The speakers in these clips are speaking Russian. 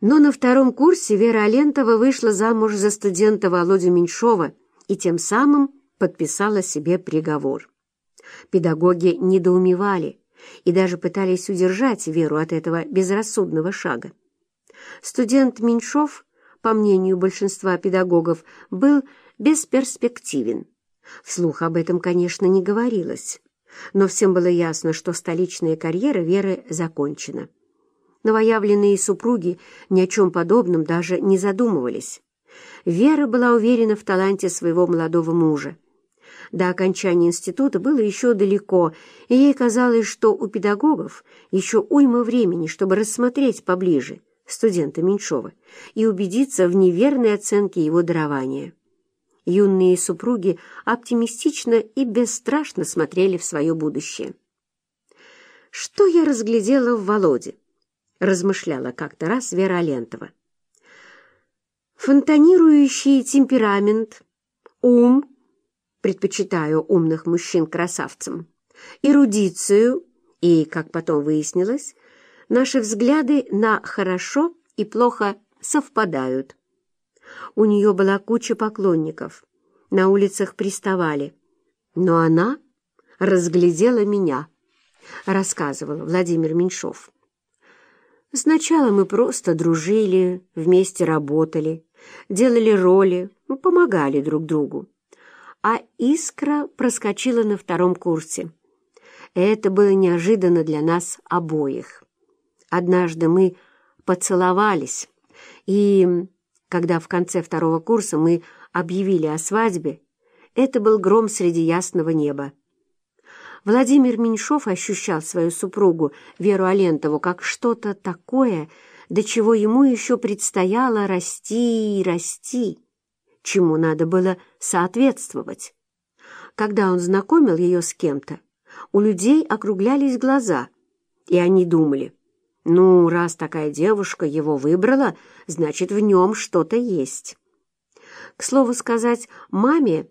Но на втором курсе Вера Алентова вышла замуж за студента Володю Меньшова и тем самым подписала себе приговор. Педагоги недоумевали и даже пытались удержать Веру от этого безрассудного шага. Студент Меньшов, по мнению большинства педагогов, был бесперспективен. Вслух об этом, конечно, не говорилось, но всем было ясно, что столичная карьера Веры закончена. Новоявленные супруги ни о чем подобном даже не задумывались. Вера была уверена в таланте своего молодого мужа. До окончания института было еще далеко, и ей казалось, что у педагогов еще уйма времени, чтобы рассмотреть поближе студента Меньшова и убедиться в неверной оценке его дарования. Юные супруги оптимистично и бесстрашно смотрели в свое будущее. «Что я разглядела в Володе?» — размышляла как-то раз Вера Алентова. «Фонтанирующий темперамент, ум, предпочитаю умных мужчин красавцам, эрудицию и, как потом выяснилось, наши взгляды на хорошо и плохо совпадают. У нее была куча поклонников, на улицах приставали, но она разглядела меня, рассказывал Владимир Меньшов. Сначала мы просто дружили, вместе работали, делали роли, помогали друг другу. А искра проскочила на втором курсе. Это было неожиданно для нас обоих. Однажды мы поцеловались, и, когда в конце второго курса мы объявили о свадьбе, это был гром среди ясного неба. Владимир Меньшов ощущал свою супругу Веру Алентову как что-то такое, до чего ему еще предстояло расти и расти, чему надо было соответствовать. Когда он знакомил ее с кем-то, у людей округлялись глаза, и они думали, ну, раз такая девушка его выбрала, значит, в нем что-то есть. К слову сказать, маме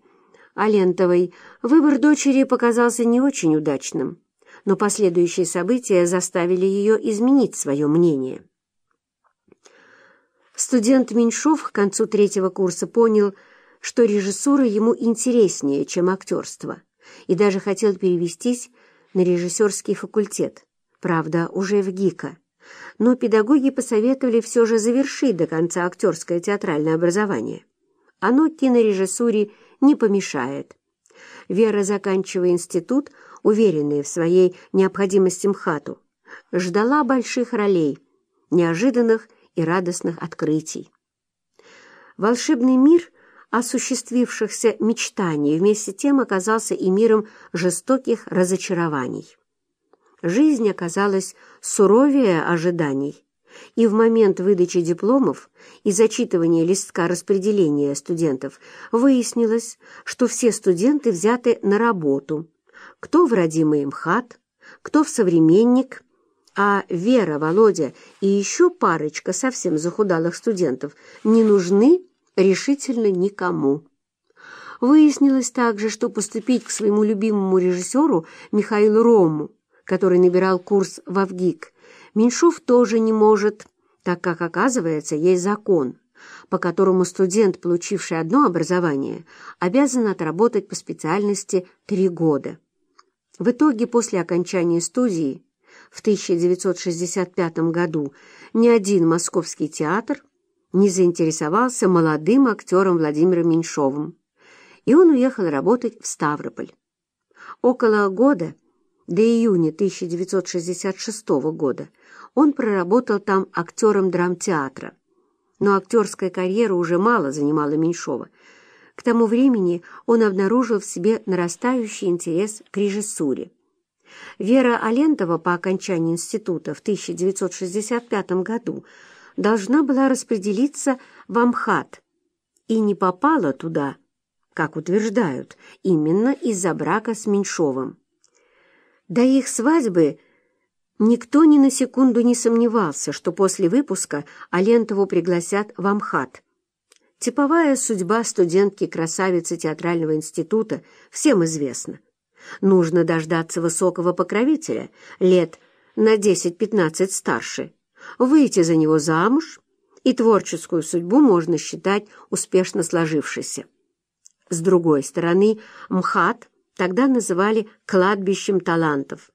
Алентовой выбор дочери показался не очень удачным, но последующие события заставили ее изменить свое мнение. Студент Меньшов к концу третьего курса понял, что режиссура ему интереснее, чем актерство, и даже хотел перевестись на режиссерский факультет, правда, уже в ГИКа но педагоги посоветовали все же завершить до конца актерское театральное образование. Оно кинорежиссуре не помешает. Вера, заканчивая институт, уверенная в своей необходимости МХАТу, ждала больших ролей, неожиданных и радостных открытий. Волшебный мир осуществившихся мечтаний вместе тем оказался и миром жестоких разочарований. Жизнь оказалась суровее ожиданий, и в момент выдачи дипломов и зачитывания листка распределения студентов выяснилось, что все студенты взяты на работу, кто в родимый МХАТ, кто в современник, а Вера, Володя и еще парочка совсем захудалых студентов не нужны решительно никому. Выяснилось также, что поступить к своему любимому режиссеру Михаилу Рому который набирал курс в Авгик, Меньшов тоже не может, так как, оказывается, есть закон, по которому студент, получивший одно образование, обязан отработать по специальности три года. В итоге, после окончания студии, в 1965 году ни один московский театр не заинтересовался молодым актером Владимиром Меньшовым, и он уехал работать в Ставрополь. Около года до июня 1966 года он проработал там актером драмтеатра. Но актерская карьера уже мало занимала Меньшова. К тому времени он обнаружил в себе нарастающий интерес к режиссуре. Вера Алентова по окончании института в 1965 году должна была распределиться в Амхат и не попала туда, как утверждают, именно из-за брака с Меньшовым. До их свадьбы никто ни на секунду не сомневался, что после выпуска Алентову пригласят в Амхат. Типовая судьба студентки-красавицы театрального института всем известна. Нужно дождаться высокого покровителя, лет на 10-15 старше, выйти за него замуж и творческую судьбу можно считать успешно сложившейся. С другой стороны, МХАТ тогда называли кладбищем талантов,